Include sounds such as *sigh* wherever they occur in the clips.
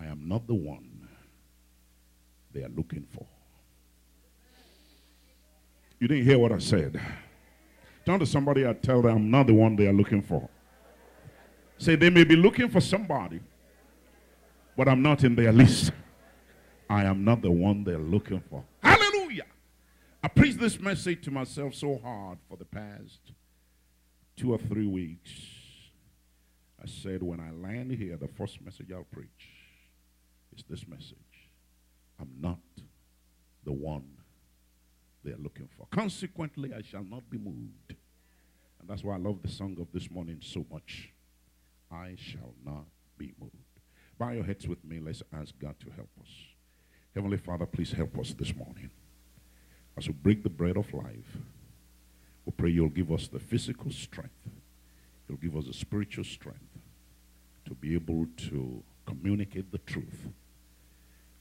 I am not the one they are looking for. You didn't hear what I said. Turn to somebody and tell them I'm not the one they are looking for. Say they may be looking for somebody, but I'm not in their list. I am not the one they're looking for. Hallelujah. I preached this message to myself so hard for the past two or three weeks. I said, when I land here, the first message I'll preach is this message. I'm not the one they are looking for. Consequently, I shall not be moved. And that's why I love the song of this morning so much. I shall not be moved. Bow your heads with me. Let's ask God to help us. Heavenly Father, please help us this morning. As we break the bread of life, we pray you'll give us the physical strength. You'll give us the spiritual strength to be able to communicate the truth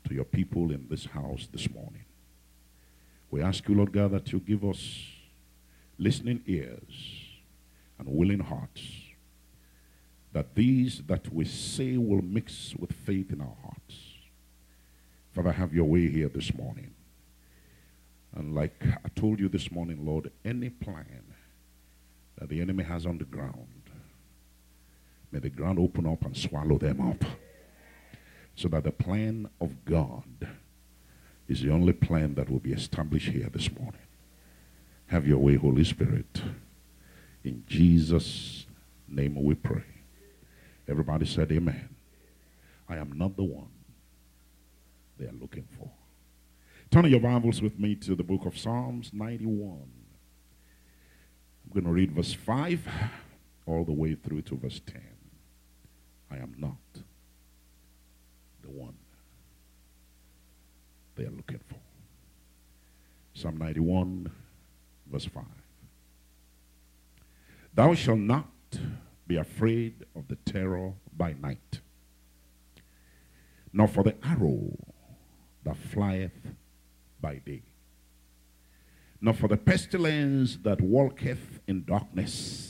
to your people in this house this morning. We ask you, Lord God, that you give us listening ears and willing hearts, that these that we say will mix with faith in our hearts. Father, have your way here this morning. And like I told you this morning, Lord, any plan that the enemy has on the ground, may the ground open up and swallow them up. So that the plan of God is the only plan that will be established here this morning. Have your way, Holy Spirit. In Jesus' name we pray. Everybody said amen. I am not the one they are looking for. Turn your Bibles with me to the book of Psalms 91. I'm going to read verse 5 all the way through to verse 10. I am not the one they are looking for. Psalm 91, verse 5. Thou shalt not be afraid of the terror by night, nor for the arrow that flieth by day, nor for the pestilence that walketh in darkness,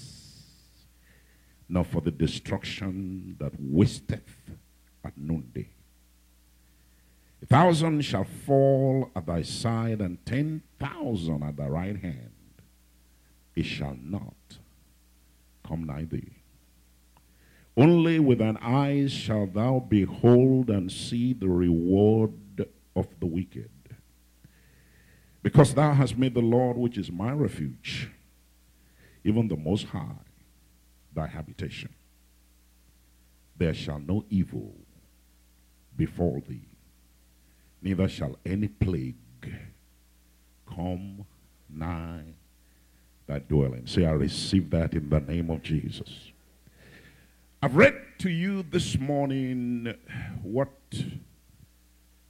nor for the destruction that wasteth at noonday. A thousand shall fall at thy side, and ten thousand at thy right hand. It shall not come nigh thee. Only with thine eyes shalt thou behold and see the reward of the wicked. Because thou hast made the Lord, which is my refuge, even the Most High, thy habitation. There shall no evil befall thee, neither shall any plague come nigh thy dwelling. Say, I receive that in the name of Jesus. I've read to you this morning what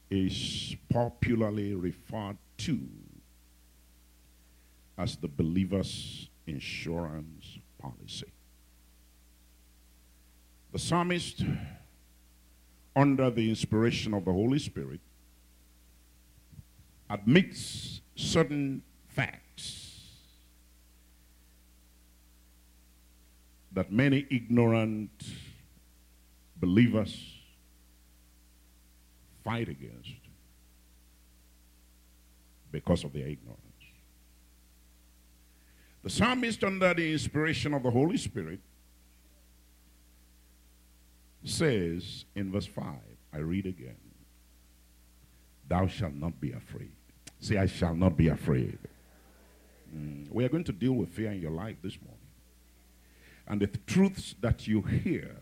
is popularly referred to as the believer's insurance policy. The psalmist, under the inspiration of the Holy Spirit, admits certain facts that many ignorant believers fight against because of their ignorance. The psalmist, under the inspiration of the Holy Spirit, says in verse 5, I read again, Thou shalt not be afraid. Say, I shall not be afraid. Mm. We are going to deal with fear in your life this morning. And the truths that you hear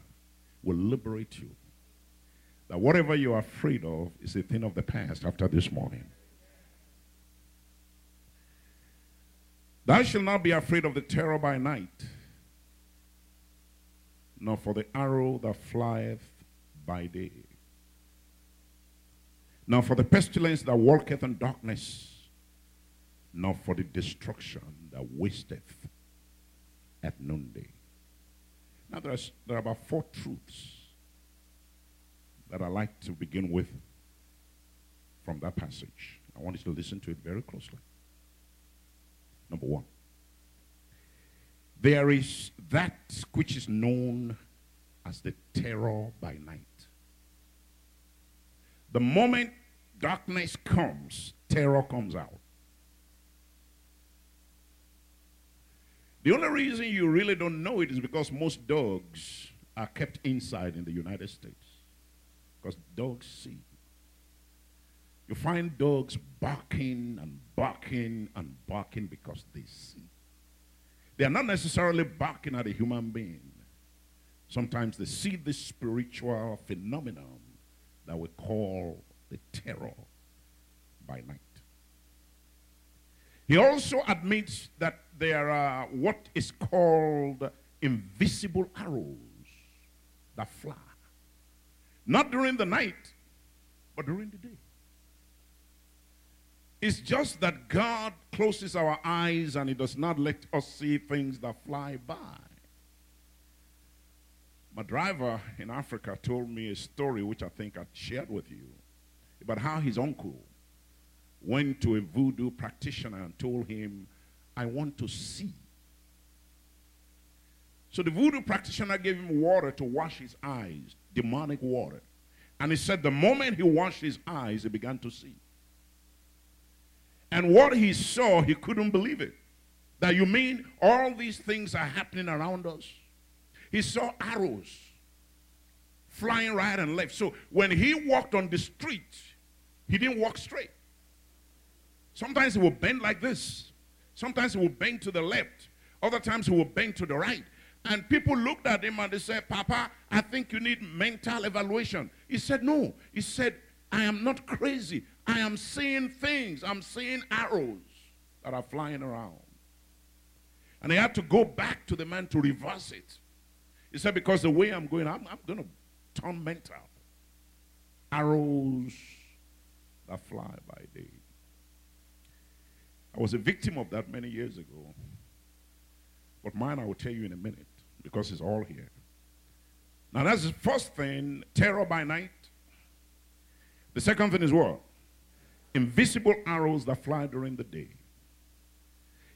will liberate you. That whatever you are afraid of is a thing of the past after this morning. Thou shalt not be afraid of the terror by night, nor for the arrow that flieth by day, nor for the pestilence that walketh in darkness, nor for the destruction that wasteth at noonday. Now, there are about four truths that I like to begin with from that passage. I want you to listen to it very closely. Number one, there is that which is known as the terror by night. The moment darkness comes, terror comes out. The only reason you really don't know it is because most dogs are kept inside in the United States. Because dogs see. You find dogs barking and barking and barking because they see. They are not necessarily barking at a human being. Sometimes they see this spiritual phenomenon that we call the terror by night. He also admits that there are what is called invisible arrows that fly. Not during the night, but during the day. It's just that God closes our eyes and He does not let us see things that fly by. My driver in Africa told me a story which I think I shared with you about how his uncle went to a voodoo practitioner and told him, I want to see. So the voodoo practitioner gave him water to wash his eyes, demonic water. And he said the moment he washed his eyes, he began to see. And what he saw, he couldn't believe it. That you mean all these things are happening around us? He saw arrows flying right and left. So when he walked on the street, he didn't walk straight. Sometimes he would bend like this. Sometimes he would bend to the left. Other times he would bend to the right. And people looked at him and they said, Papa, I think you need mental evaluation. He said, No. He said, I am not crazy. I am seeing things. I'm seeing arrows that are flying around. And he had to go back to the man to reverse it. He said, Because the way I'm going, I'm, I'm going to turn mental. Arrows that fly by day. I was a victim of that many years ago. But mine I will tell you in a minute because it's all here. Now, that's the first thing terror by night. The second thing is what? Invisible arrows that fly during the day.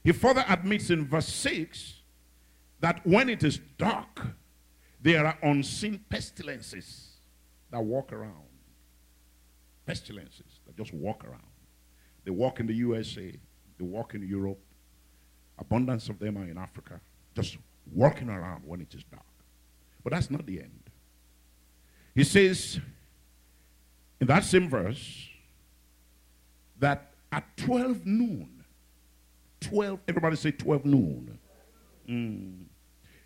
He further admits in verse 6 that when it is dark, there are unseen pestilences that walk around. Pestilences that just walk around. They walk in the USA, they walk in Europe. Abundance of them are in Africa, just walking around when it is dark. But that's not the end. He says in that same verse that at 12 noon, 12, everybody say 12 noon, mm,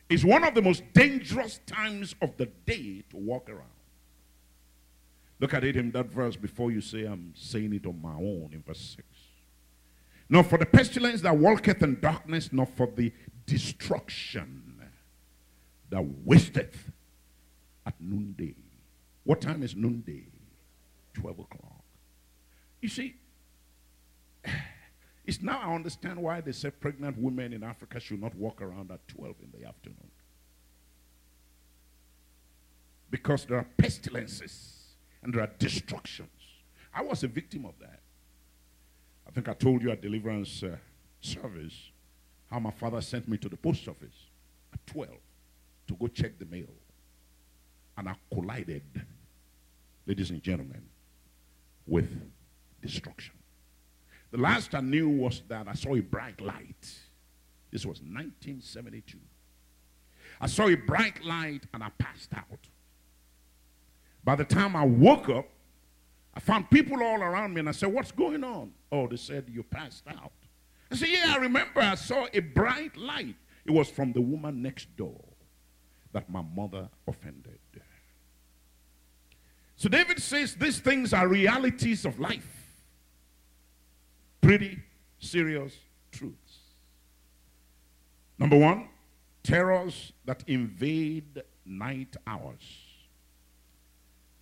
is one of the most dangerous times of the day to walk around. Look at it in that verse before you say, I'm saying it on my own in verse 6. Nor for the pestilence that walketh in darkness, not for the destruction that wasteth at noonday. What time is noonday? 12 o'clock. You see, *sighs* it's now I understand why they say pregnant women in Africa should not walk around at 12 in the afternoon. Because there are pestilences and there are destructions. I was a victim of that. I think I told you at deliverance uh, service how my father sent me to the post office at 12 to go check the mail. And I collided, ladies and gentlemen, with destruction. The last I knew was that I saw a bright light. This was 1972. I saw a bright light and I passed out. By the time I woke up, I found people all around me and I said, What's going on? Oh, they said, You passed out. I said, Yeah, I remember I saw a bright light. It was from the woman next door that my mother offended. So David says these things are realities of life. Pretty serious truths. Number one, terrors that invade night hours.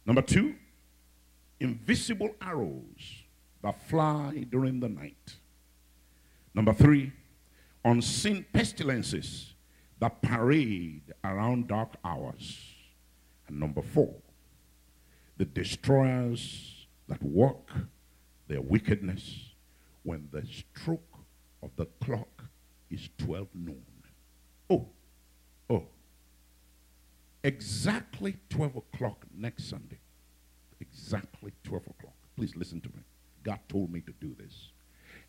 Number two, invisible arrows that fly during the night. Number three, unseen pestilences that parade around dark hours. And number four, the destroyers that work their wickedness when the stroke of the clock is 12 noon. Oh, oh. Exactly 12 o'clock next Sunday. Exactly 12 o'clock. Please listen to me. God told me to do this.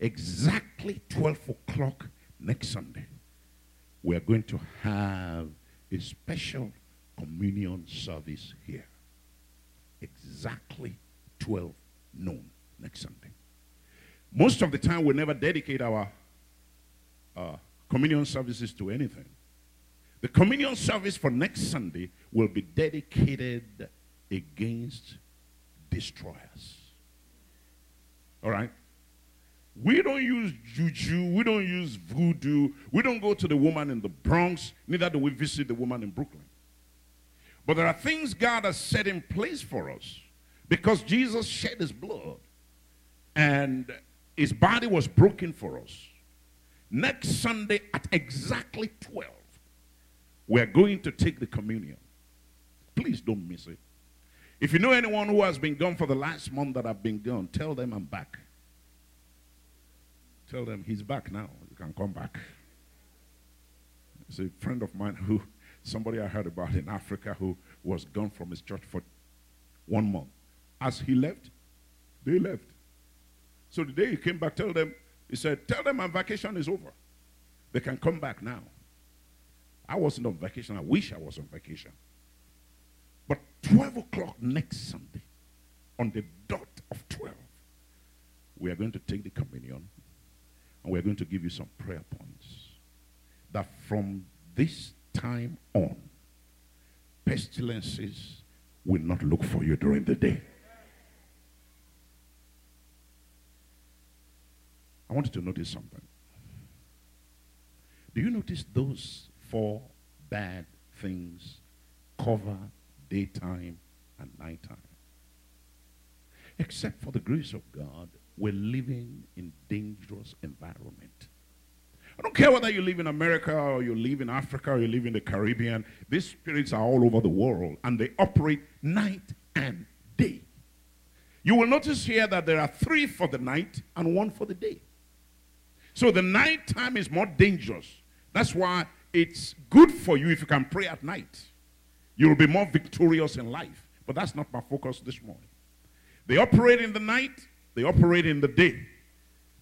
Exactly 12 o'clock next Sunday, we are going to have a special communion service here. Exactly 12 noon next Sunday. Most of the time, we never dedicate our uh, communion services to anything. The communion service for next Sunday will be dedicated against destroyers. All right? We don't use juju. We don't use voodoo. We don't go to the woman in the Bronx. Neither do we visit the woman in Brooklyn. But there are things God has set in place for us because Jesus shed his blood and his body was broken for us. Next Sunday at exactly 12, we're going to take the communion. Please don't miss it. If you know anyone who has been gone for the last month that I've been gone, tell them I'm back. Tell them he's back now. You can come back. It's a friend of mine who, somebody I heard about in Africa who was gone from his church for one month. As he left, they left. So the day he came back, tell them, he said, tell them my vacation is over. They can come back now. I wasn't on vacation. I wish I was on vacation. But 12 o'clock next Sunday, on the dot of 12, we are going to take the communion and we're going to give you some prayer points. That from this time on, pestilences will not look for you during the day. I want you to notice something. Do you notice those four bad things cover daytime and nighttime? Except for the grace of God, we're living in dangerous environment. I don't care whether you live in America or you live in Africa or you live in the Caribbean. These spirits are all over the world and they operate night and day. You will notice here that there are three for the night and one for the day. So the night time is more dangerous. That's why it's good for you if you can pray at night. You'll be more victorious in life. But that's not my focus this morning. They operate in the night they operate in the day.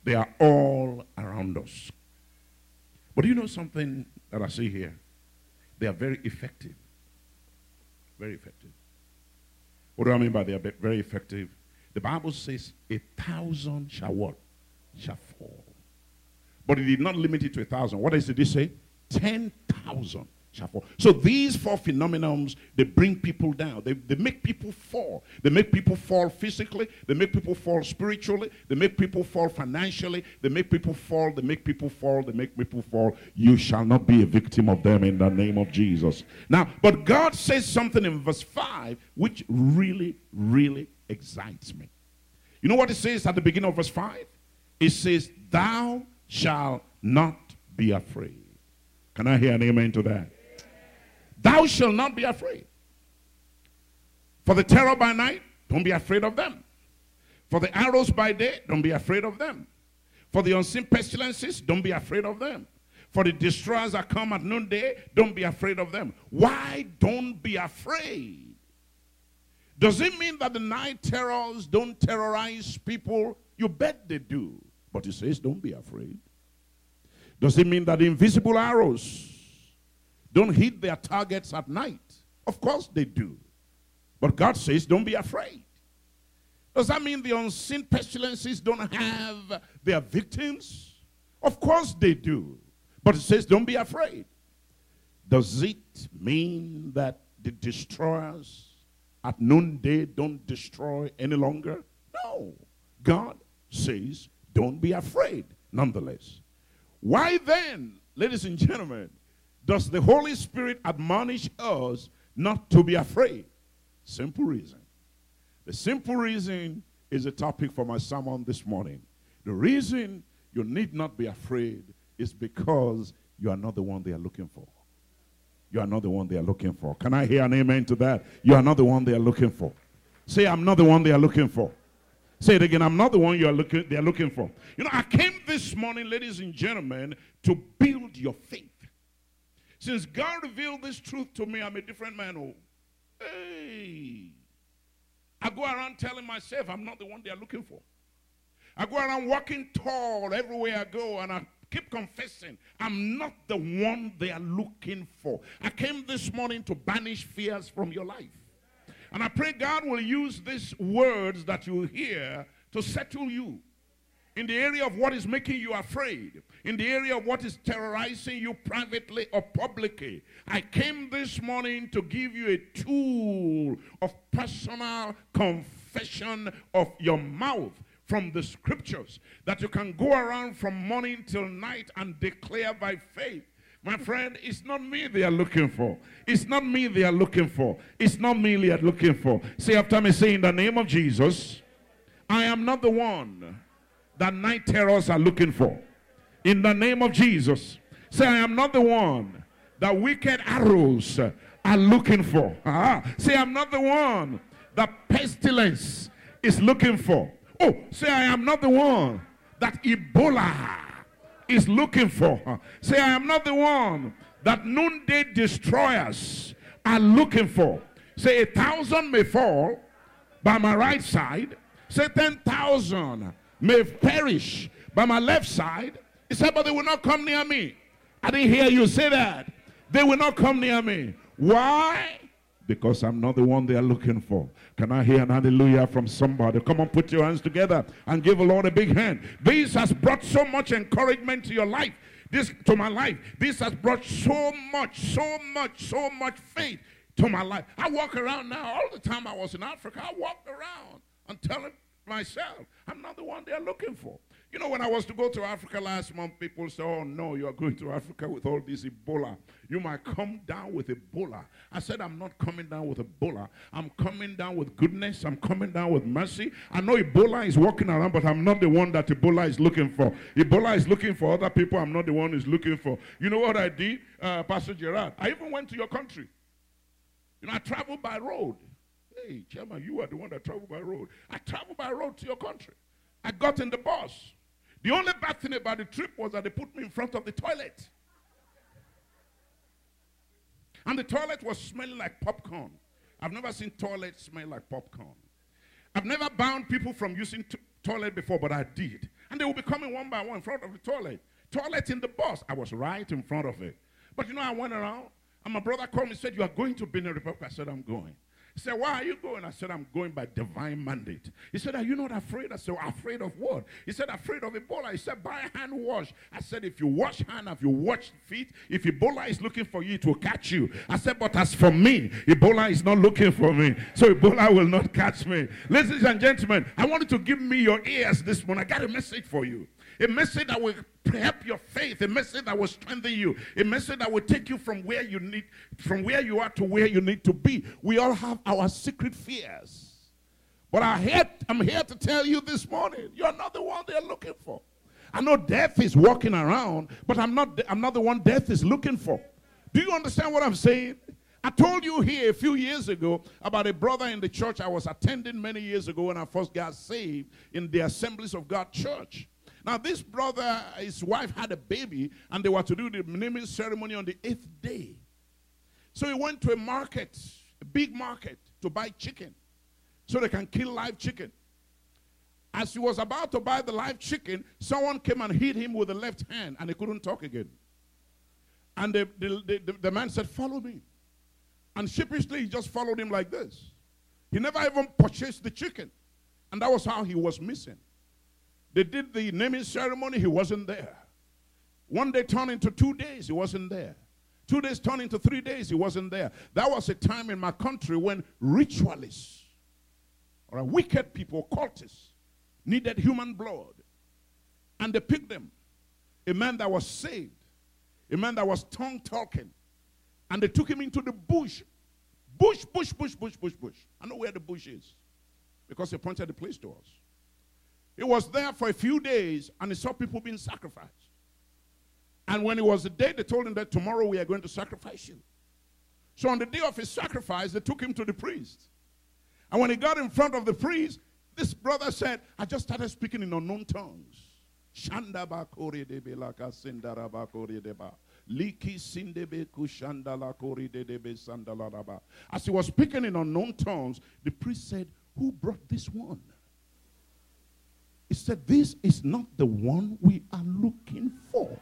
They are all around us. But do you know something that I see here? They are very effective. Very effective. What do I mean by they are very effective? The Bible says a thousand shall what? Shall fall. But it did not limit it to a thousand. What does it say? Ten thousand shall fall. So these four phenomenons, they bring people down. They, they make people fall. They make people fall physically. They make people fall spiritually. They make people fall financially. They make people fall. They make people fall. They make people fall. You shall not be a victim of them in the name of Jesus. Now, but God says something in verse 5 which really, really excites me. You know what it says at the beginning of verse 5? It says, Thou shalt not be afraid. Can I hear an amen to that? Thou shalt not be afraid. For the terror by night, don't be afraid of them. For the arrows by day, don't be afraid of them. For the unseen pestilences, don't be afraid of them. For the destroyers that come at noonday, don't be afraid of them. Why don't be afraid? Does it mean that the night terrors don't terrorize people? You bet they do. But it says, don't be afraid. Does it mean that invisible arrows don't hit their targets at night. Of course they do. But God says, don't be afraid. Does that mean the unseen pestilences don't have their victims? Of course they do. But it says, don't be afraid. Does it mean that the destroyers at noonday don't destroy any longer? No. God says, don't be afraid nonetheless. Why then, ladies and gentlemen, does the Holy Spirit admonish us not to be afraid? Simple reason. The simple reason is a topic for my sermon this morning. The reason you need not be afraid is because you are not the one they are looking for. You are not the one they are looking for. Can I hear an amen to that? You are not the one they are looking for. Say, I'm not the one they are looking for. Say it again. I'm not the one you are looking, they are looking for. You know, I came this morning, ladies and gentlemen, to build your faith. Since God revealed this truth to me, I'm a different man. Oh, hey. I go around telling myself I'm not the one they're looking for. I go around walking tall everywhere I go, and I keep confessing I'm not the one they are looking for. I came this morning to banish fears from your life. And I pray God will use these words that you hear to settle you in the area of what is making you afraid, in the area of what is terrorizing you privately or publicly. I came this morning to give you a tool of personal confession of your mouth from the scriptures that you can go around from morning till night and declare by faith. My friend, it's not me they are looking for. It's not me they are looking for. It's not me they are looking for. Say after me, say in the name of Jesus, I am not the one that night terrors are looking for. In the name of Jesus, say I am not the one that wicked arrows are looking for. *laughs* Ah, say I'm not the one that pestilence is looking for. Oh, say, I am not the one that Ebola is looking for. *laughs* Say, I am not the one that noonday destroyers are looking for. Say, a thousand may fall by my right side. Say, 10,000 may perish by my left side. He said, but they will not come near me. I didn't hear you say that. They will not come near me. Why? because I'm not the one they are looking for. Can I hear an hallelujah from somebody? Come on, put your hands together and give the Lord a big hand. This has brought so much encouragement to your life. This to my life. This has brought so much, so much, so much faith to my life. I walk around now. All the time I was in Africa, I walked around and telling myself, I'm not the one they're looking for. You know, when I was to go to Africa last month, people said, Oh, no, you're going to Africa with all this Ebola. You might come down with Ebola. I said, I'm not coming down with Ebola. I'm coming down with goodness. I'm coming down with mercy. I know Ebola is walking around, but I'm not the one that Ebola is looking for. Ebola is looking for other people. I'm not the one who's looking for. You know what I did, uh, Pastor Gerard? I even went to your country. You know, I traveled by road. Hey, Chairman, you are the one that traveled by road. I traveled by road to your country. I got in the bus. The only bad thing about the trip was that they put me in front of the toilet. And the toilet was smelling like popcorn. I've never seen toilet smell like popcorn. I've never bound people from using toilet before, but I did. And they will be coming one by one in front of the toilet. Toilet in the bus. I was right in front of it. But you know, I went around, and my brother called me and said, You are going to Benin Republic. I said, I'm going. He said, Why are you going? I said, I'm going by divine mandate. He said, Are you not afraid? I said, Afraid of what? He said, Afraid of Ebola. He said, Buy hand wash. I said, If you wash hand, if you wash feet, if Ebola is looking for you, it will catch you. I said, But as for me, Ebola is not looking for me. So Ebola will not catch me. Ladies and gentlemen, I want you to give me your ears this morning. I got a message for you. A message that will help your faith, a message that will strengthen you, a message that will take you from where you need, from where you are to where you need to be. We all have our secret fears. But I had, I'm here to tell you this morning, you're not the one they're looking for. I know death is walking around, but I'm not, I'm not the one death is looking for. Do you understand what I'm saying? I told you here a few years ago about a brother in the church I was attending many years ago when I first got saved in the Assemblies of God church. Now, this brother, his wife had a baby, and they were to do the naming ceremony on the eighth day. So he went to a market, a big market, to buy chicken so they can kill live chicken. As he was about to buy the live chicken, someone came and hit him with the left hand, and he couldn't talk again. And the, the, the, the man said, Follow me. And sheepishly, he just followed him like this. He never even purchased the chicken. And that was how he was missing. They did the naming ceremony, he wasn't there. One day turned into two days, he wasn't there. Two days turned into three days, he wasn't there. That was a time in my country when ritualists or wicked people, cultists, needed human blood. And they picked them. A man that was saved, a man that was tongue talking. And they took him into the bush. Bush, bush, bush, bush, bush, bush. I know where the bush is because he pointed the place to us. He was there for a few days and he saw people being sacrificed. And when it was the day, they told him that tomorrow we are going to sacrifice you. So on the day of his sacrifice, they took him to the priest. And when he got in front of the priest, this brother said, I just started speaking in unknown tongues. As he was speaking in unknown tongues, the priest said, Who brought this one? He said, This is not the one we are looking for.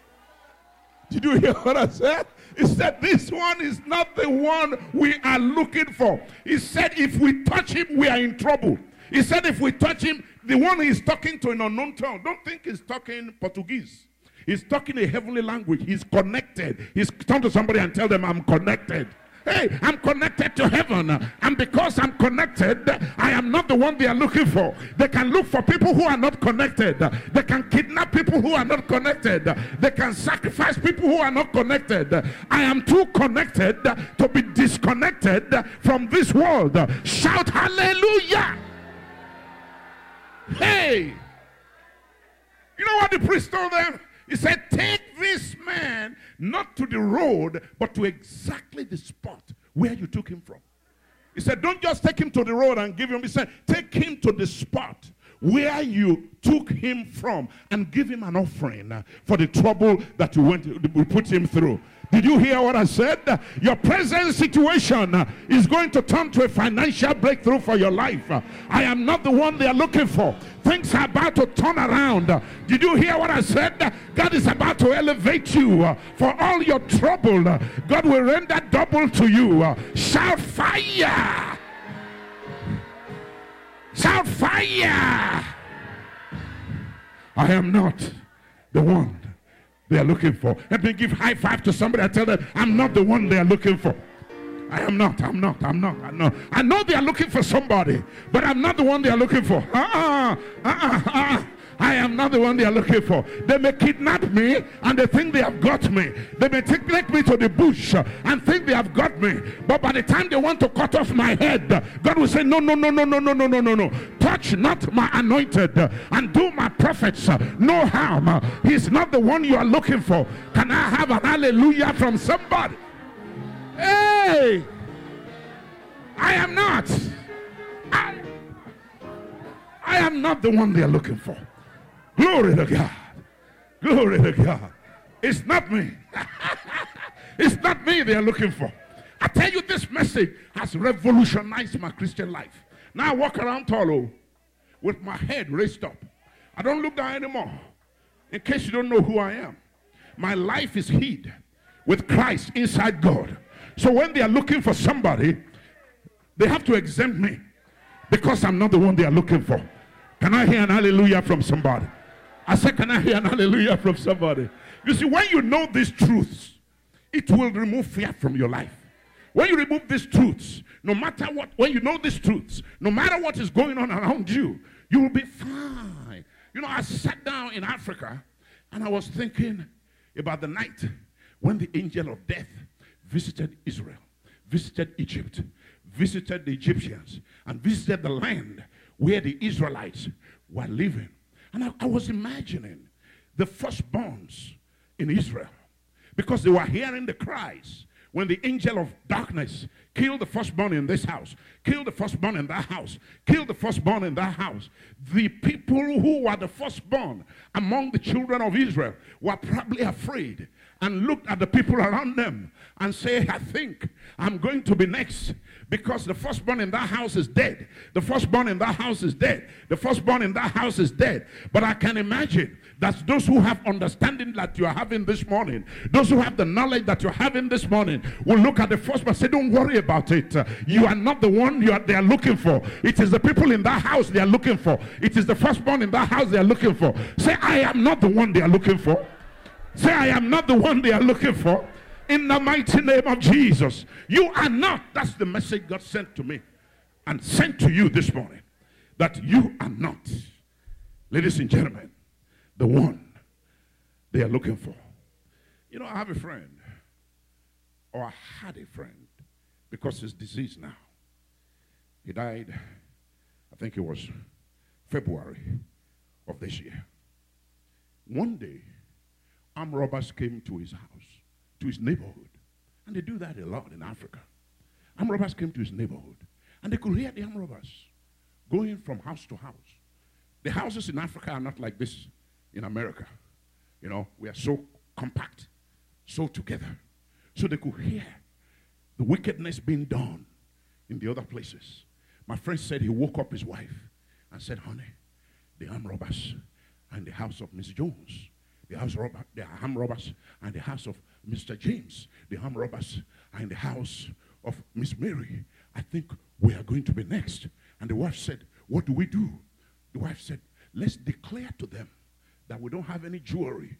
Did you hear what I said? He said, This one is not the one we are looking for. He said, If we touch him, we are in trouble. He said, If we touch him, the one he's talking to in unknown tongue, don't think he's talking Portuguese. He's talking a heavenly language. He's connected. He's turn to somebody and tell them, I'm connected. Hey, I'm connected to heaven. And because I'm connected, I am not the one they are looking for. They can look for people who are not connected. They can kidnap people who are not connected. They can sacrifice people who are not connected. I am too connected to be disconnected from this world. Shout hallelujah. Hey. You know what the priest told them? He said, Take this man not to the road, but to exactly the spot where you took him from. He said, Don't just take him to the road and give him. He said, Take him to the spot where you took him from and give him an offering for the trouble that you went put him through. Did you hear what I said? Your present situation is going to turn to a financial breakthrough for your life. I am not the one they are looking for. Things are about to turn around. Did you hear what I said? God is about to elevate you for all your trouble. God will render double to you. Shout fire! Shout fire! I am not the one they are looking for. Let me give high five to somebody. I tell them, I'm not the one they are looking for. I am not. I'm not. I'm not. I'm not. I know they are looking for somebody, but I'm not the one they are looking for. Uh-uh. Uh-uh. Uh-uh. I am not the one they are looking for. They may kidnap me and they think they have got me. They may take, me to the bush and think they have got me. But by the time they want to cut off my head, God will say, No, no, no, no, no, no, no, no, no, no. Touch not my anointed and do my prophets no harm. He's not the one you are looking for. Can I have an hallelujah from somebody? Hey! I am not. I, I am not the one they are looking for. Glory to God. Glory to God. It's not me. *laughs* it's not me they are looking for. I tell you, this message has revolutionized my Christian life. Now I walk around tall oh, with my head raised up. I don't look down anymore. In case you don't know who I am, my life is hid with Christ inside God. So when they are looking for somebody, they have to exempt me because I'm not the one they are looking for. Can I hear an hallelujah from somebody? I said, Can I hear an hallelujah from somebody? You see, when you know these truths, it will remove fear from your life. When you remove these truths, no matter what, when you know these truths, no matter what is going on around you, you will be fine. You know, I sat down in Africa and I was thinking about the night when the angel of death visited Israel, visited Egypt, visited the Egyptians, and visited the land where the Israelites were living. And I, I was imagining the firstborns in Israel because they were hearing the cries when the angel of darkness killed the firstborn in this house, killed the firstborn in that house, killed the firstborn in that house. The people who were the firstborn among the children of Israel were probably afraid and looked at the people around them and say, I think I'm going to be next because the firstborn in that house is dead. The firstborn in that house is dead. The firstborn in that house is dead. But I can imagine that those who have understanding that you are having this morning, those who have the knowledge that you're having this morning, will look at the firstborn and say, Don't worry about it. You are not the one you are, they are looking for. It is the people in that house they are looking for. It is the firstborn in that house they are looking for. Say, I am not the one they are looking for. Say, I am not the one they are looking for in the mighty name of Jesus. You are not. That's the message God sent to me and sent to you this morning. That you are not, ladies and gentlemen, the one they are looking for. You know, I have a friend, or I had a friend, because he's deceased now. He died, I think it was February of this year. One day, armed robbers came to his house to his neighborhood. And they do that a lot in Africa. Armed robbers came to his neighborhood. And they could hear the armed robbers going from house to house. The houses in Africa are not like this in America. You know, we are so compact, so together so they could hear the wickedness being done in the other places. My friend said he woke up his wife and said, Honey, the armed robbers and the house of Miss Jones, the house robber, the armed robbers and the house of Mr. James, the armed robbers are in the house of Miss Mary. I think we are going to be next. And the wife said, What do we do? The wife said, Let's declare to them that we don't have any jewelry,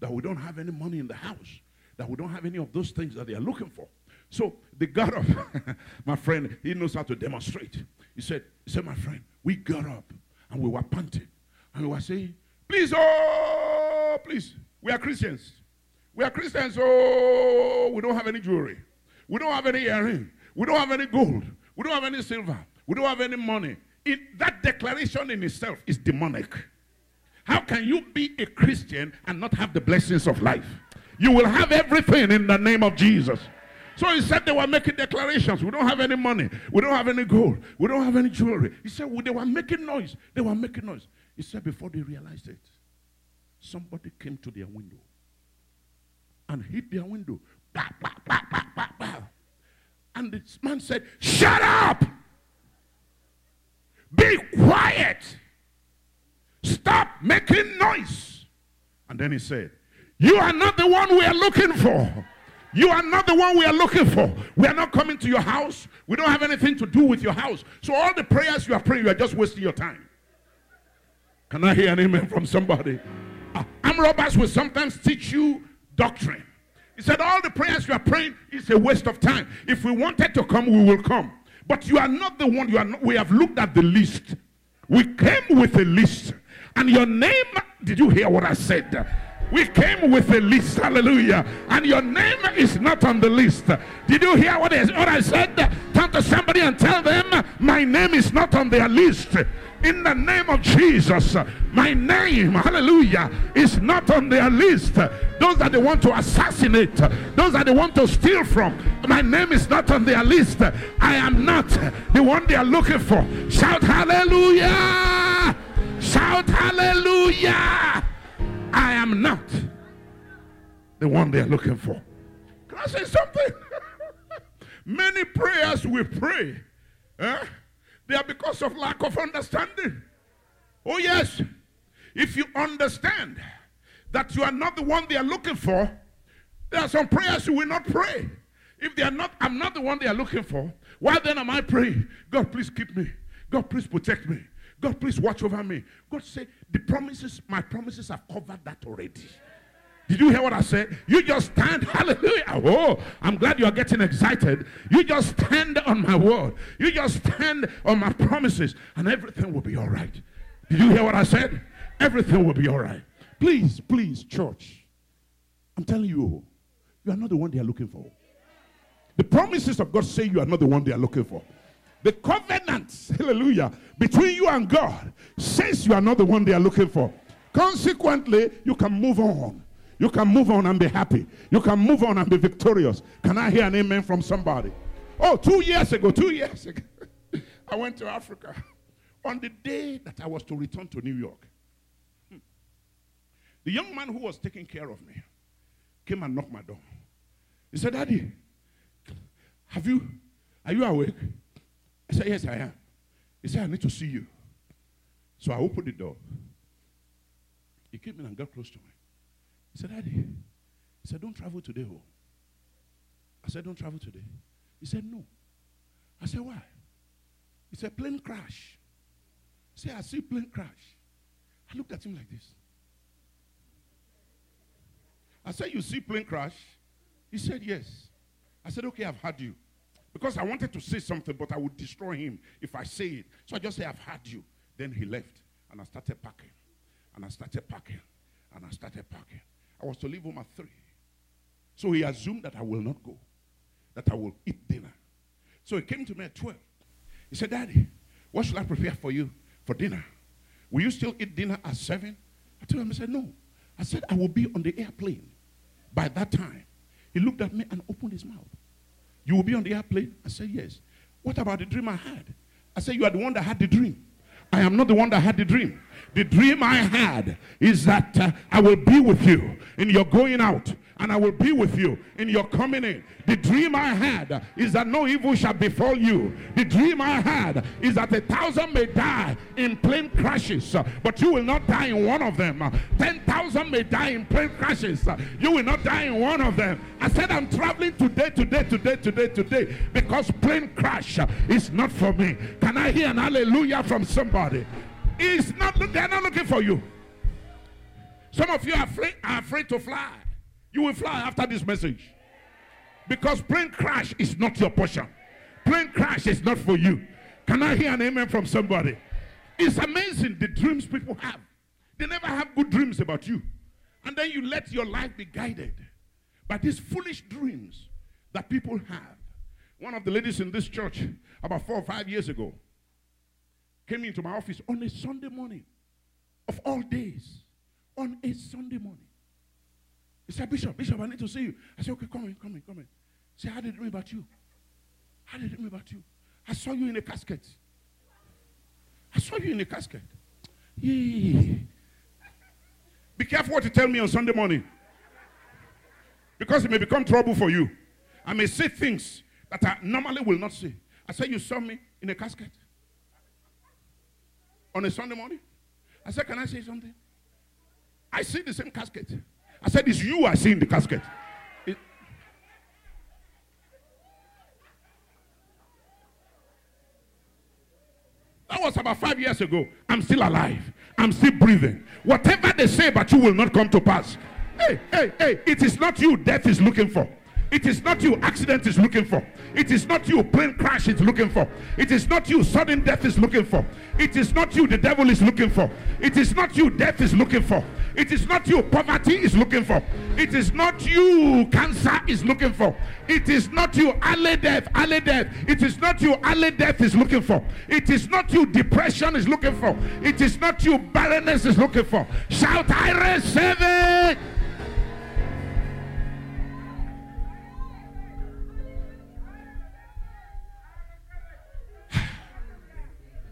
that we don't have any money in the house, that we don't have any of those things that they are looking for. So the God of *laughs* my friend, he knows how to demonstrate. He said, he said, my friend, we got up and we were panting. And we were saying, please, oh, please, we are Christians. We are Christians, so we don't have any jewelry. We don't have any earring. We don't have any gold. We don't have any silver. We don't have any money. It, that declaration in itself is demonic. How can you be a Christian and not have the blessings of life? You will have everything in the name of Jesus. So he said they were making declarations. We don't have any money. We don't have any gold. We don't have any jewelry. He said well, they were making noise. They were making noise. He said before they realized it, somebody came to their window and hit their window. Bah, bah, bah, bah, bah, bah. And this man said, Shut up! Be quiet! Stop making noise. And then he said, You are not the one we are looking for. You are not the one we are looking for. We are not coming to your house. We don't have anything to do with your house. So all the prayers you are praying, you are just wasting your time. Can I hear an amen from somebody? Uh, armed robbers will sometimes teach you doctrine. He said, All the prayers you are praying is a waste of time. If we wanted to come, we will come. But you are not the one. You are not, we have looked at the list. We came with a list. And your name, did you hear what I said? We came with a list, hallelujah. And your name is not on the list. Did you hear what I, said? Turn to somebody and tell them, My name is not on their list. In the name of Jesus, my name, hallelujah, is not on their list. Those that they want to assassinate, those that they want to steal from, my name is not on their list. I am not the one they are looking for. Shout hallelujah! Shout hallelujah! I am not the one they're looking for. Can I say something? *laughs* Many prayers we pray, eh? They are because of lack of understanding. Oh, yes. If you understand that you are not the one they are looking for, there are some prayers you will not pray. If they are not, I'm not the one they are looking for, why then am I praying? God, please keep me. God, please protect me. God, please watch over me. God said, the promises, my promises have covered that already. Did you hear what I said? You just stand, hallelujah. Oh, I'm glad you are getting excited. You just stand on my word. You just stand on my promises, and everything will be all right. Did you hear what I said? Everything will be all right. Please, please, church. I'm telling you, you are not the one they are looking for. The promises of God say you are not the one they are looking for. The covenant, hallelujah, between you and God says you are not the one they are looking for. Consequently, you can move on. You can move on and be happy. You can move on and be victorious. Can I hear an amen from somebody? Oh, two years ago, two years ago, *laughs* I went to Africa. On the day that I was to return to New York, hmm, the young man who was taking care of me came and knocked my door. He said, Daddy, have you, are you awake? I said, Yes, I am. He said, I need to see you. So I opened the door. He came in and got close to me. He said, Daddy, he said, Don't travel today. Oh. I said, Don't travel today. He said, No. I said, Why? He said, Plane crash. He said, I see plane crash. I looked at him like this. I said, You see plane crash? He said, Yes. I said, Okay, I've had you. Because I wanted to say something, but I would destroy him if I say it. So I just say, I've had you. Then he left, and I started packing. And I started packing. And I started packing. I was to leave home at 3. So he assumed that I will not go, that I will eat dinner. So he came to me at 12. He said, Daddy, what should I prepare for you for dinner? Will you still eat dinner at 7? I told him, I said, No. I said, I will be on the airplane by that time. He looked at me and opened his mouth. You will be on the airplane? I said, Yes. What about the dream I had? I said, You are the one that had the dream. I am not the one that had the dream. The dream I had is that uh, I will be with you in your going out and I will be with you in your coming in. The dream I had is that no evil shall befall you. The dream I had is that a thousand may die in plane crashes, but you will not die in one of them. Ten thousand may die in plane crashes, you will not die in one of them. I said, I'm traveling today, today, today, today, today, because plane crash is not for me. Can I hear an hallelujah from somebody? It's not, they're not looking for you. Some of you are afraid, are afraid to fly. You will fly after this message. Because plane crash is not your portion. Plane crash is not for you. Can I hear an amen from somebody? It's amazing the dreams people have. They never have good dreams about you. And then you let your life be guided by these foolish dreams that people have. One of the ladies in this church, about four or five years ago, came into my office on a Sunday morning, of all days, on a Sunday morning. He said, Bishop, Bishop, I need to see you. I said, okay, come in, come in, come in. Say, how did it mean about you? How did it mean about you? I saw you in a casket. I saw you in a casket. Yeah. Be careful what you tell me on Sunday morning. Because it may become trouble for you. I may say things that I normally will not say. I said, You saw me in a casket on a Sunday morning. I said, Can I say something? I see the same casket. I said, It's you I see in the casket. That was about five years ago. I'm still alive. I'm still breathing. Whatever they say about you will not come to pass. Hey, hey, hey, it is not you death is looking for. It is not you accident is looking for. It is not you plane crash is looking for. It is not you sudden death is looking for. It is not you the devil is looking for. It is not you death is looking for. It is not you poverty is looking for. It is not you cancer is looking for. It is not you early death, early death. It is not you early death is looking for. It is not you depression is looking for. It is not you barrenness is looking for. Shout, I receive it.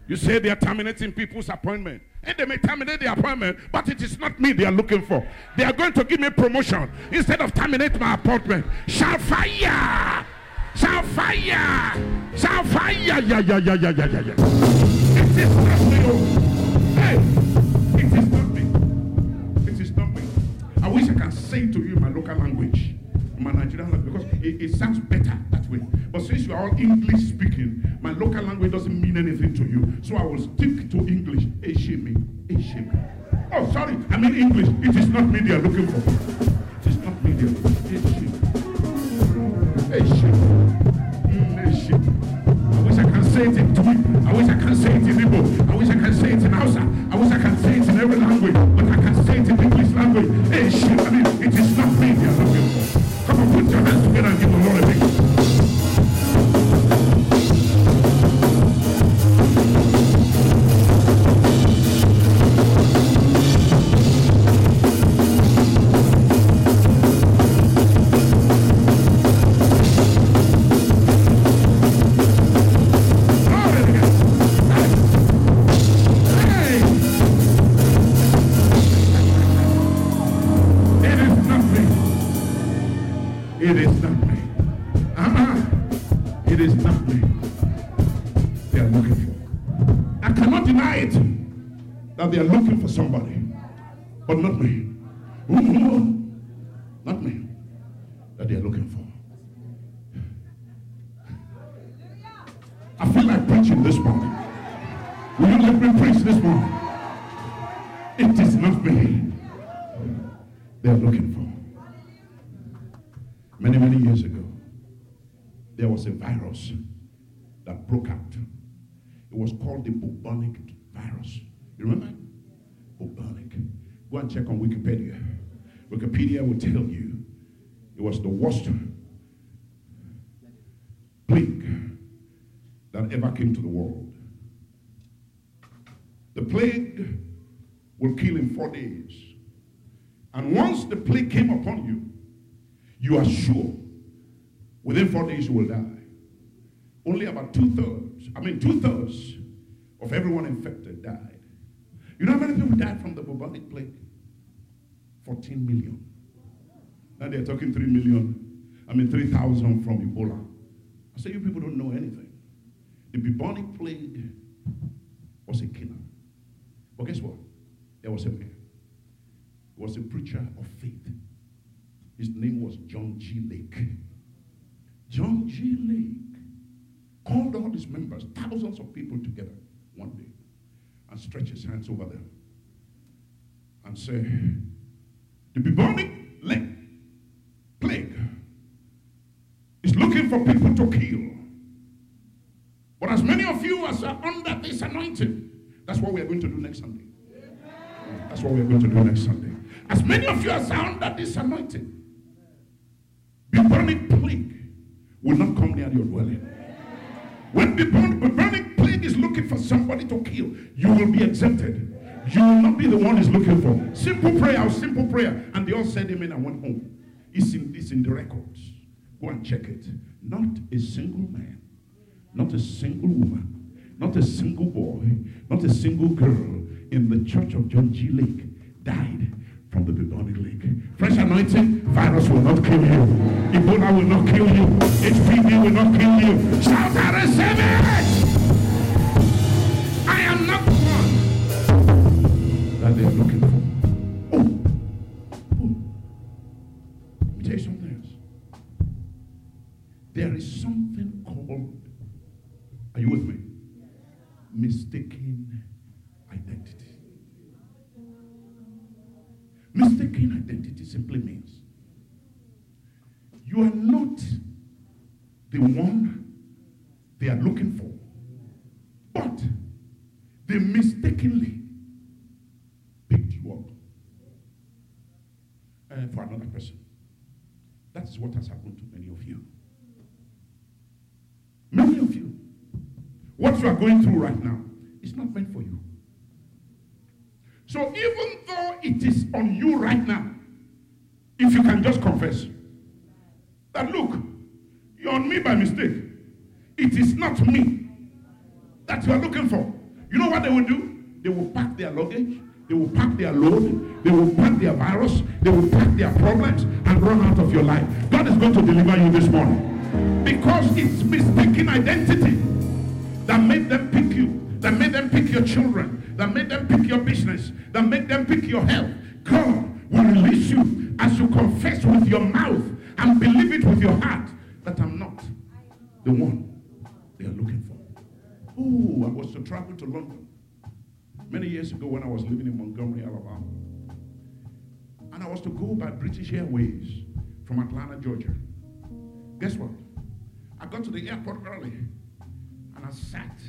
You say they are terminating people's appointment. And they may terminate the appointment, but it is not me they are looking for. They are going to give me promotion instead of terminate my appointment. Shall fire! Shall fire! Shall fire! Yeah, yeah, yeah, yeah, yeah, yeah, yeah. It is not me. Oh. Hey! It is not me. It is not me. I wish I can say to you in my local language, my Nigerian language, because it, it sounds better. But since you are all English speaking, my local language doesn't mean anything to you. So I will stick to English. Eshimi. Eshimi. Oh, sorry. I mean English. It is not me they are looking for. It is not me they are looking for. I wish I can say it in Twi. I wish I can say it in Igbo. The bubonic virus. You remember? bubonic. Go and check on Wikipedia. Wikipedia will tell you it was the worst plague that ever came to the world. The plague will kill in four days. And once the plague came upon you, you are sure within four days you will die. Only about two thirds, I mean, two thirds of everyone infected died. You know how many people died from the bubonic plague? 14 million. Now they're talking 3 million, I mean 3,000 from Ebola. I say, you people don't know anything. The bubonic plague was a killer. But guess what? There was a man. He was a preacher of faith. His name was John G. Lake. John G. Lake called all his members, thousands of people together one day, and stretch his hands over them and say, The bubonic plague is looking for people to kill. But as many of you as are under this anointing, that's what we are going to do next Sunday. That's what we are going to do next Sunday. As many of you as are under this anointing, bubonic plague will not come near your dwelling. When bubonic for somebody to kill, you will be exempted. You will not be the one he's looking for. Simple prayer, simple prayer. And they all said amen and went home. It's in, it's in the records. Go and check it. Not a single man, not a single woman, not a single boy, not a single girl in the church of John G. Lake died from the bubonic plague. Fresh anointing, virus will not kill you. Ebola will not kill you. HPV will not kill you. Shout out and say it! One they are looking for. Let me tell you something else. There is something called, are you with me? Mistaken identity. Mistaken identity simply means you are not the one they are looking for, but they mistakenly picked you up uh, for another person. That's what has happened to many of you. Many of you. What you are going through right now is not meant for you. So even though it is on you right now, if you can just confess that, look, you're on me by mistake. It is not me that you are looking for. You know what they will do? They will pack their luggage, they will pack their load, they will pack their virus, they will pack their problems and run out of your life. God is going to deliver you this morning. Because it's mistaken identity that made them pick you, that made them pick your children, that made them pick your business, that made them pick your health. God will release you as you confess with your mouth and believe it with your heart that I'm not the one they are looking for. Oh, I was to travel to London many years ago when I was living in Montgomery, Alabama. And I was to go by British Airways from Atlanta, Georgia. Guess what? I got to the airport early and I sat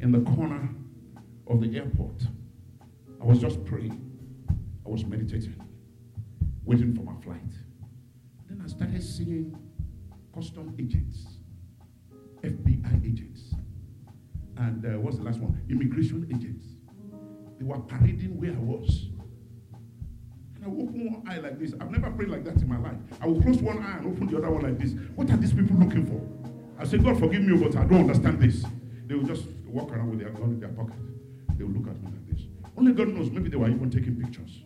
in the corner of the airport. I was just praying. I was meditating, waiting for my flight. Then I started seeing custom agents, FBI agents, and uh, what's the last one? Immigration agents. They were parading where I was. And I opened one eye like this. I've never prayed like that in my life. I will close one eye and open the other one like this. What are these people looking for? I said, God forgive me, but I don't understand this. They will just walk around with their gun in their pocket. They will look at me like this. Only God knows, maybe they were even taking pictures.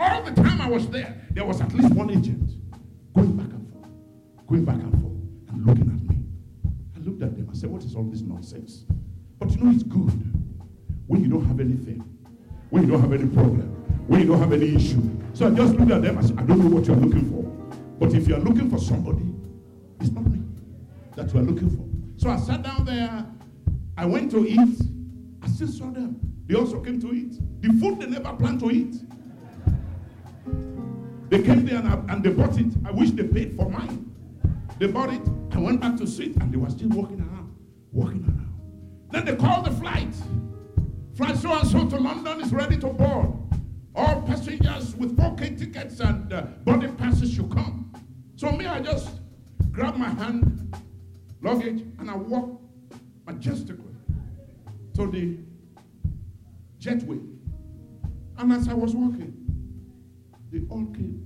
All the time I was there, there was at least one agent going back and forth, going back and forth, and looking at me. I looked at them. I said, What is all this nonsense? But you know, it's good when you don't have anything, when you don't have any problem, when you don't have any issue. So I just looked at them. Said, I don't know what you're looking for. But if you're looking for somebody, it's not me that you are looking for. So I sat down there. I went to eat. I still saw them. They also came to eat. The food they never planned to eat. They came there and, I, and they bought it. I wish they paid for mine. They bought it. I went back to sit and they were still walking around. Walking around. Then they called the flight. Flight so and so to London is ready to board. All passengers with 4K tickets and uh, boarding passes should come. So me, I just grab my hand, luggage, and I walk majestically to the jetway. And as I was walking, they all came,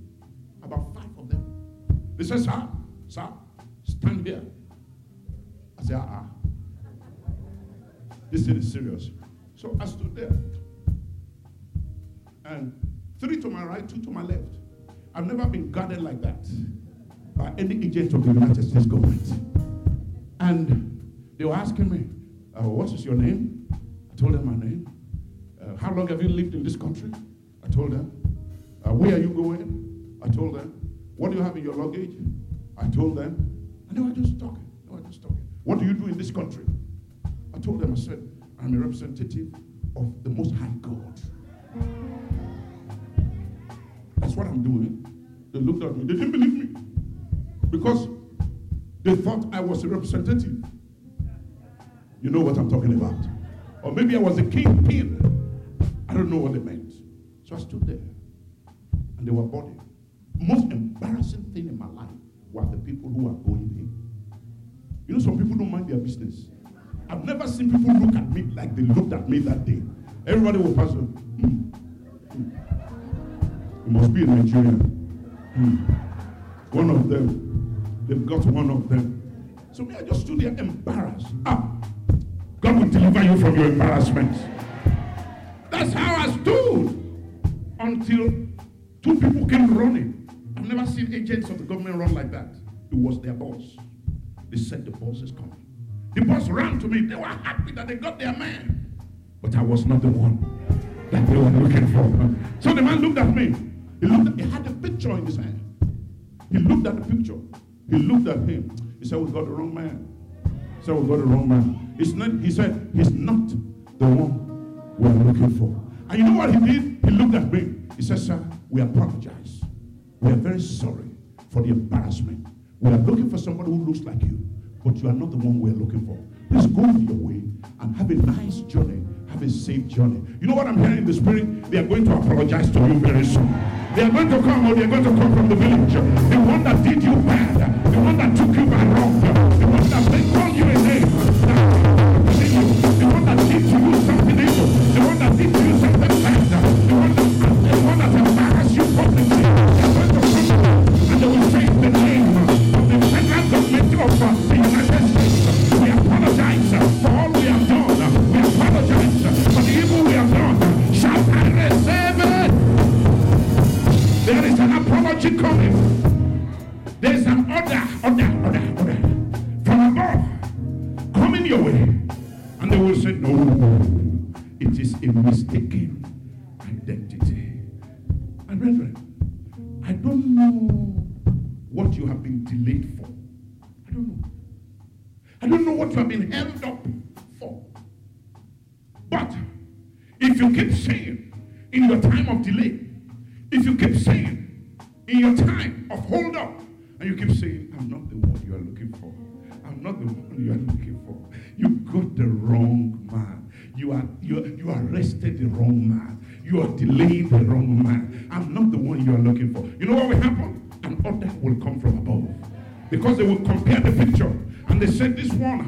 about five of them. They said, Sir, sir, stand here. I said, Ah, uh-uh. this thing is serious. So I stood there. and three to my right, two to my left. I've never been guarded like that by any agent of the United States government. And they were asking me, uh, what is your name? I told them my name. Uh, how long have you lived in this country? I told them. Uh, where are you going? I told them. What do you have in your luggage? I told them. And they were just talking. They were just talking. What do you do in this country? I told them, I said, I'm a representative of the Most High God. That's what I'm doing. They looked at me. They didn't believe me. Because they thought I was a representative. You know what I'm talking about. Or maybe I was a kingpin. I don't know what they meant. So I stood there. And they were boarding. Most embarrassing thing in my life were the people who are going in. You know, some people don't mind their business. I've never seen people look at me like they looked at me that day. Everybody will pass them. Hmm. It must be a Nigerian. Hmm. One of them. They've got one of them. So me, I just stood there embarrassed. Ah, God will deliver you from your embarrassment. That's how I stood until two people came running. I've never seen agents of the government run like that. It was their boss. They said the boss is coming. The boss ran to me. They were happy that they got their man. But I was not the one that they were looking for. So the man looked at me. He looked at, he had a picture in his hand. He looked at the picture. He looked at him. He said, We got the wrong man. He said, We got the wrong man. It's not, he said, He's not the one we're looking for. And you know what he did? He looked at me. He said, Sir, we apologize. We are very sorry for the embarrassment. We are looking for somebody who looks like you, but you are not the one we are looking for. Please go your way and have a nice journey. Have a safe journey. You know what I'm hearing in the spirit? They are going to apologize to you very soon. They are going to come or they are going to come from the village. The one that did you bad, the one that took you by wrong, the one that called you a name,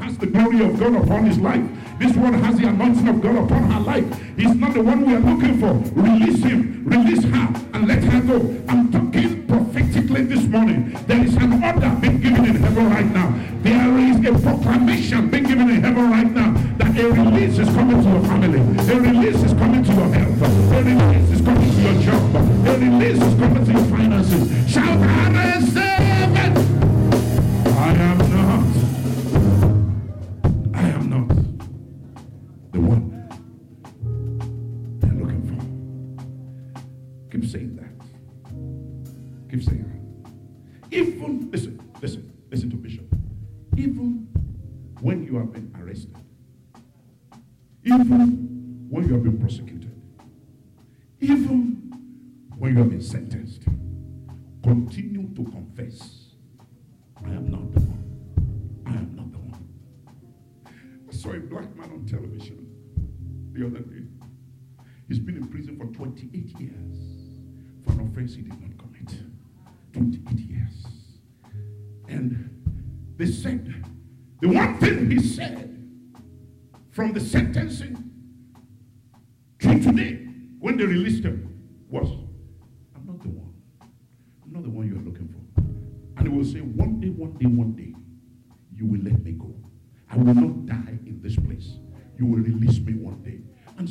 has the glory of God upon his life. This one has the anointing of God upon her life. He's not the one we are looking for. Release him, release her, and let her go. I'm Even when you have been arrested, even will not die in this place. You will release me one day. And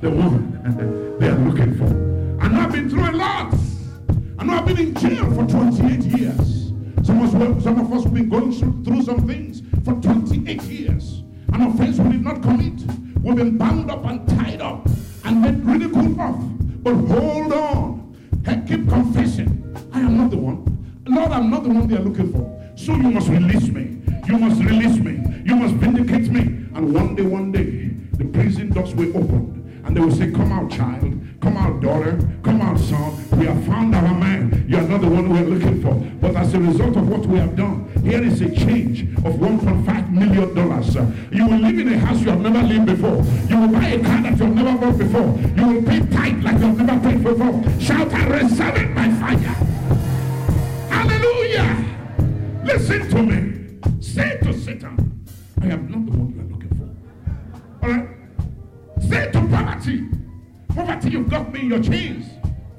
the one they are looking for. I know I've been through a lot. I know I've been in jail for 28 years. Some of, us, some of us have been going through some things for 28 years. An offense we did not commit. We've been bound up and tied up and made ridicule of. But hold on. I keep confessing. I am not the one. Lord, I'm not the one they are looking for. So you must release me. You must release me. You must vindicate me. And one day, one day, the prison doors will open. And they will say, Come out, child. Come out, daughter. Come out, son. We have found our man. You are not the one we are looking for. But as a result of what we have done, here is a change of $1.5 million. You will live in a house you have never lived before. You will buy a car that you have never bought before. You will pay tithe like you have never paid before. Shout, I reserve it by fire. Hallelujah. Listen to me. Say to Satan, I am not the one poverty, poverty, you've got me in your chains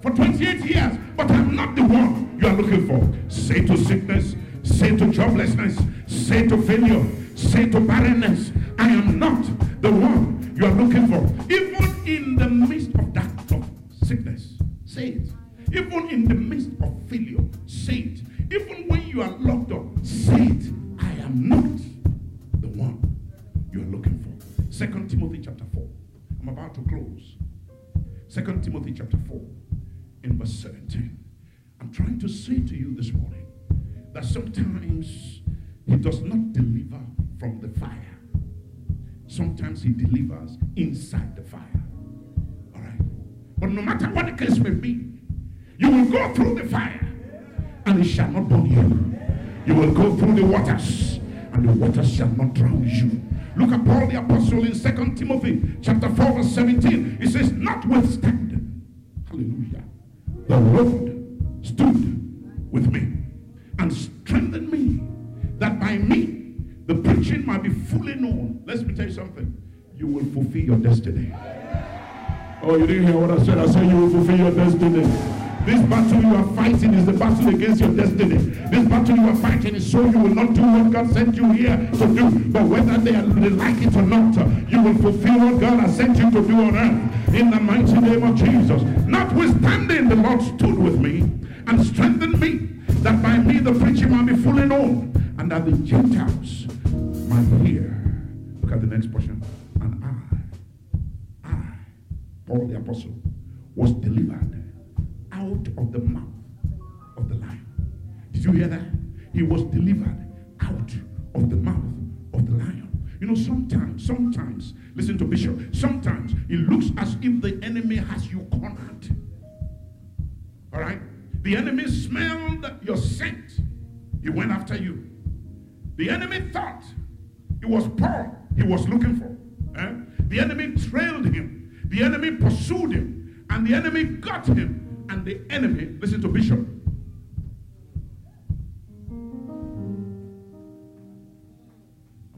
for 28 years, but I'm not the one you are looking for. Say to sickness, say to joblessness, say to failure, say to barrenness, I am not the one you are looking for. Even in the midst of that of sickness, say it. Even in the midst of failure, say it. Even when you are locked up, say it. I am not the one you are looking for. Second Timothy chapter 4. I'm about to close. Second Timothy chapter 4 in verse 17. I'm trying to say to you this morning that sometimes he does not deliver from the fire. Sometimes he delivers inside the fire. All right. But no matter what the case may be, you will go through the fire and it shall not burn you. You will go through the waters and the waters shall not drown you. Look at Paul the apostle in Second Timothy chapter 4 verse 17. He says, notwithstanding, hallelujah, the Lord stood with me and strengthened me that by me the preaching might be fully known. Let me tell you something. You will fulfill your destiny. Oh, you didn't hear what I said? I said you will fulfill your destiny. This battle you are fighting is the battle against your destiny. This battle you are fighting is so you will not do what God sent you here to do. But whether they, are, they like it or not, you will fulfill what God has sent you to do on earth. In the mighty name of Jesus. Notwithstanding, the Lord stood with me and strengthened me, that by me the preaching might be fully known, and that the Gentiles might hear. Look at the next portion. And I, I, Paul the Apostle, was delivered out of the mouth of the lion. Did you hear that? He was delivered out of the mouth of the lion. You know, sometimes, sometimes, listen to Bishop, sometimes it looks as if the enemy has you cornered. All right? The enemy smelled your scent. He went after you. The enemy thought it was Paul he was looking for. Eh? The enemy trailed him. The enemy pursued him. And the enemy got him and the enemy, listen to Bishop.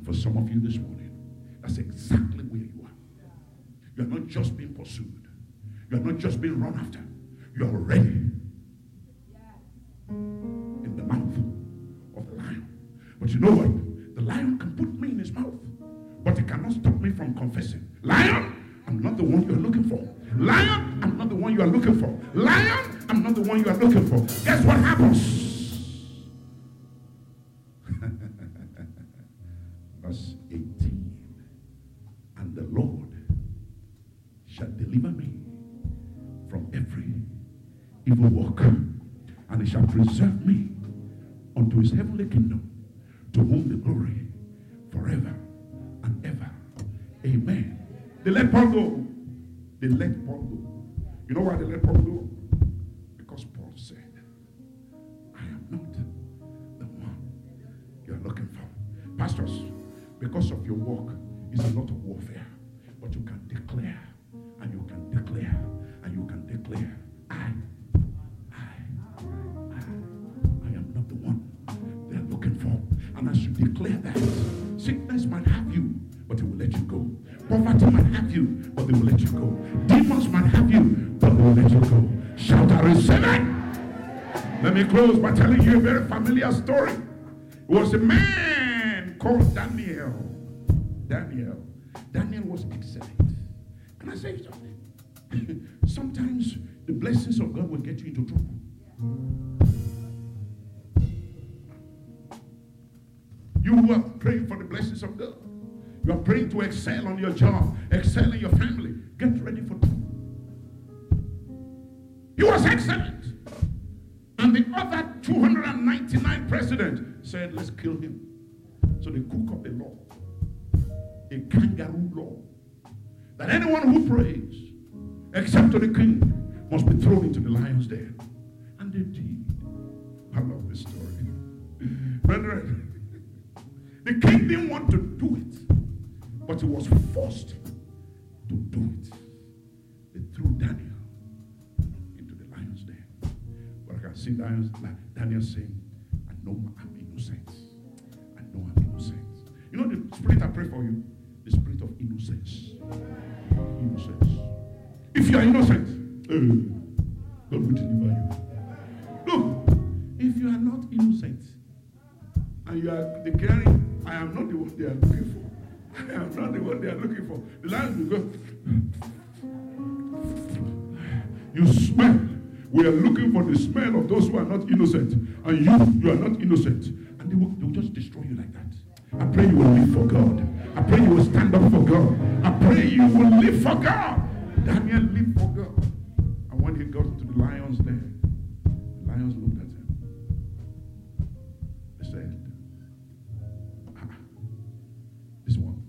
For some of you this morning, that's exactly where you are. You are not just being pursued, you are not just being run after, you are ready in the mouth of the lion. But you know what? The lion can put me in his mouth, but it cannot stop me from confessing. Lion, I'm not the one you're looking for. Lion, you are looking for. Lion, I'm not the one you are looking for. Guess what happens? *laughs* Verse 18. And the Lord shall deliver me from every evil work, and he shall preserve me unto his heavenly kingdom, to whom the glory forever and ever. Amen. They let Paul go. Telling you a very familiar story. It was a man called Daniel. Daniel. Daniel was excellent. Can I say something? *laughs* Sometimes the blessings of God will get you into trouble. You are praying for the blessings of God. You are praying to excel on your job, excel in your family. Get ready for trouble. He was excellent. And the other 299 president said, let's kill him. So they cook up a law, a kangaroo law, that anyone who prays, except to the king, must be thrown into the lion's den. And they did. I love this story. *laughs* Brethren, the king didn't want to do it, but he was forced to do it. They threw Daniel into the lion's den. But I can see Daniel, Daniel saying, I know I'm innocent. I know I'm innocent. You know the spirit I pray for you? The spirit of innocence. Innocence. If you are innocent, uh, God will deliver you. Look, if you are not innocent and you are declaring, I am not the one they are looking for. *laughs* I am not the one they are looking for. The lion will go. You smell. We are looking for the smell of those who are not innocent. And you, you are not innocent. And they will, they will just destroy you like that. I pray you will live for God. I pray you will stand up for God. I pray you will live for God. Daniel lived for God. And when he got to the lion's den, the lions looked at him. They said, ah, This one.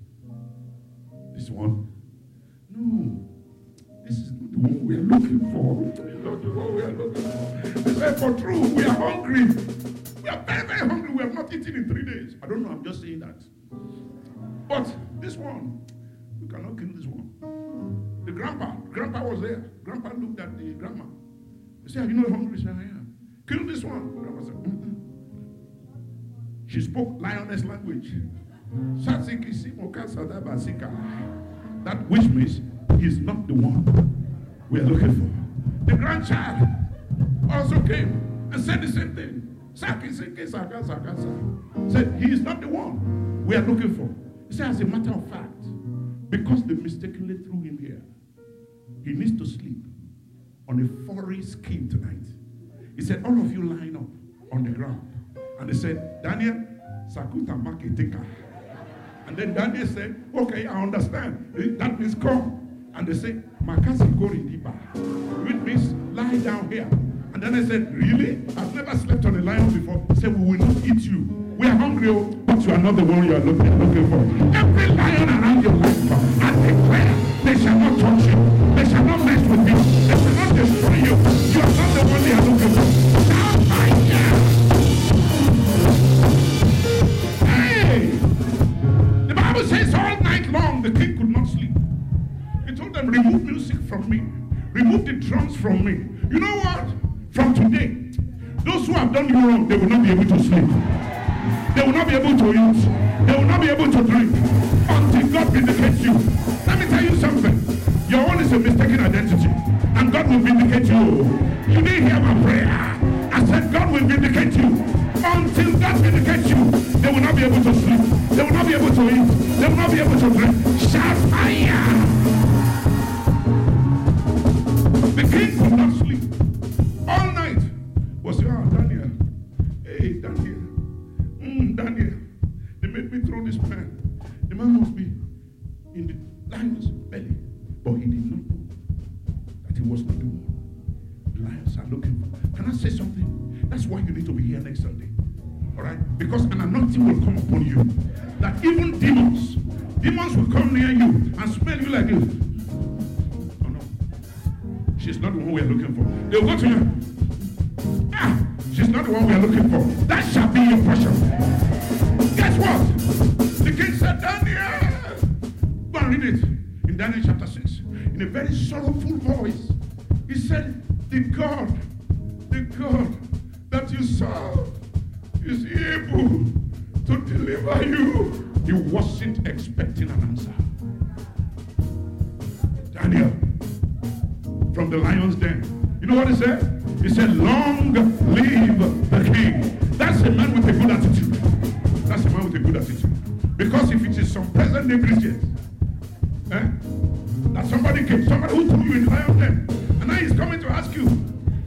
This one. No. This is not the one we are looking for. Are looking for. They said, For true, we are hungry. We are very, very hungry. We have not eaten in three days. I don't know. I'm just saying that. But this one, we cannot kill this one. The grandpa, grandpa was there. Grandpa looked at the grandma. He said, Are you not hungry? She said, I am. Kill this one. Grandma said, Mm-mm. She spoke lioness language. That which means he's not the one we are looking for. The grandchild also came and said the same thing. Saki, saki, saka, saka, saka. Said he is not the one we are looking for. He said, as a matter of fact, because they mistakenly threw him here, he needs to sleep on a furry skin tonight. He said, all of you line up on the ground. And they said, Daniel, Sakuta Makitika. And then Daniel said, okay, I understand. That means come. And they said, Makasi Goridiba. Which means lie down here. And then I said, really? I've never slept on a lion before. He said, we will not eat you. We are hungry, oh, but you are not the one you are looking, looking for. Every lion around your life, I declare, they shall not touch you. They shall not mess with you. They shall not destroy you. You are not the one they are looking for. Now, my God. Hey! The Bible says all night long the king could not sleep. Them, remove music from me. Remove the drums from me. You know what? From today, those who have done you wrong, they will not be able to sleep. They will not be able to eat. They will not be able to drink until God vindicates you. Let me tell you something. Your own is a mistaken identity. And God will vindicate you. You didn't hear my prayer. I said God will vindicate you. Until God vindicates you, they will not be able to sleep. They will not be able to eat. They will not be able to drink. Shout fire! The king could not sleep. All night was, ah, Daniel. Hey, Daniel. Mm, Daniel. They made me throw this man. The man must be in the lion's belly. But he did not know that he was not the one. The lions are looking for. Can I say something? That's why you need to be here next Sunday. All right? Because an anointing will come upon you. That even demons, demons will come near you and smell you like this. She's not the one we are looking for. They'll go to you. Ah, she's not the one we are looking for. That shall be your portion. Guess what? The king said, Daniel. Go and read it in Daniel chapter 6. In a very sorrowful voice. He said, The God, the God that you serve is able to deliver you. He wasn't expecting an answer. Daniel, from the lion's den. You know what he said? He said, Long live the king. That's a man with a good attitude. That's a man with a good attitude. Because if it is some present day Christians, eh, that somebody came, somebody who threw you in the lion's den, and now he's coming to ask you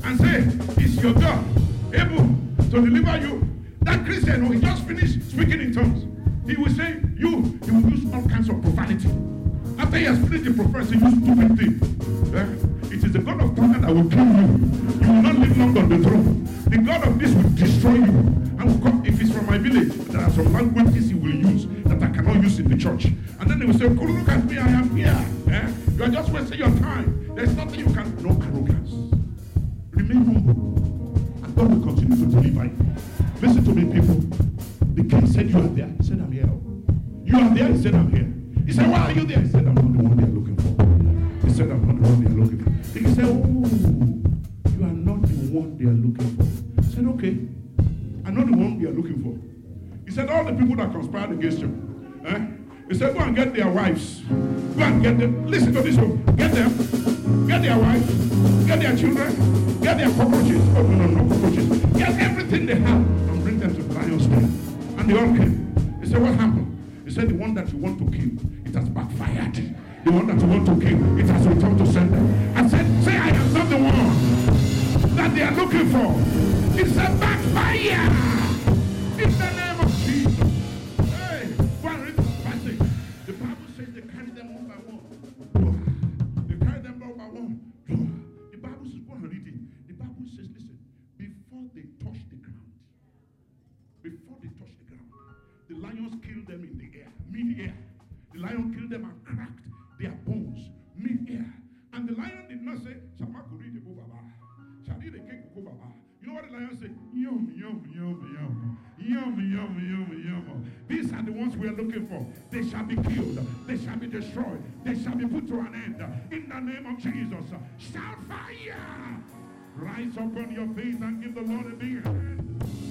and say, Is your God able to deliver you? That Christian who just finished speaking in tongues, he will say, You, he will use all kinds of profanity. After he has finished the prophecy, you stupid thing. Eh? The God of thunder that will kill you. You will not live long on the throne. The God of this will destroy you. And will come, if it's from my village, there are some languages he will use that I cannot use in the church. And then they will say, "Go look at me, I am here. Eh? You are just wasting your time. There's nothing you can. Do. No arrogance. Remain humble. And God will continue to deliver you. Listen to me, people. The king said, You are there. He said, I'm here. You are there. He said, I'm here. He said, Why are you there? He said, I'm not the one they are looking for. He said, I'm not the one they are looking for. He said, Oh, you are not the one they are looking for. He said, Okay. I'm not the one they are looking for. He said, All the people that conspired against you. Eh? He said, Go and get their wives. Go and get them. Listen to this one. Get them. Get their wives. Get their children. Get their cockroaches. Oh, no, no, no cockroaches. Get everything they have and bring them to lion's den. And they all came. He said, What happened? He said, The one that you want to kill, it has backfired. The one that you want to kill, it has returned to sender. I said, Say, I am not the one that they are looking for. It's a backfire. Looking for. They shall be killed. They shall be destroyed. They shall be put to an end. In the name of Jesus. Shout fire! Rise up on your feet and give the Lord a big hand.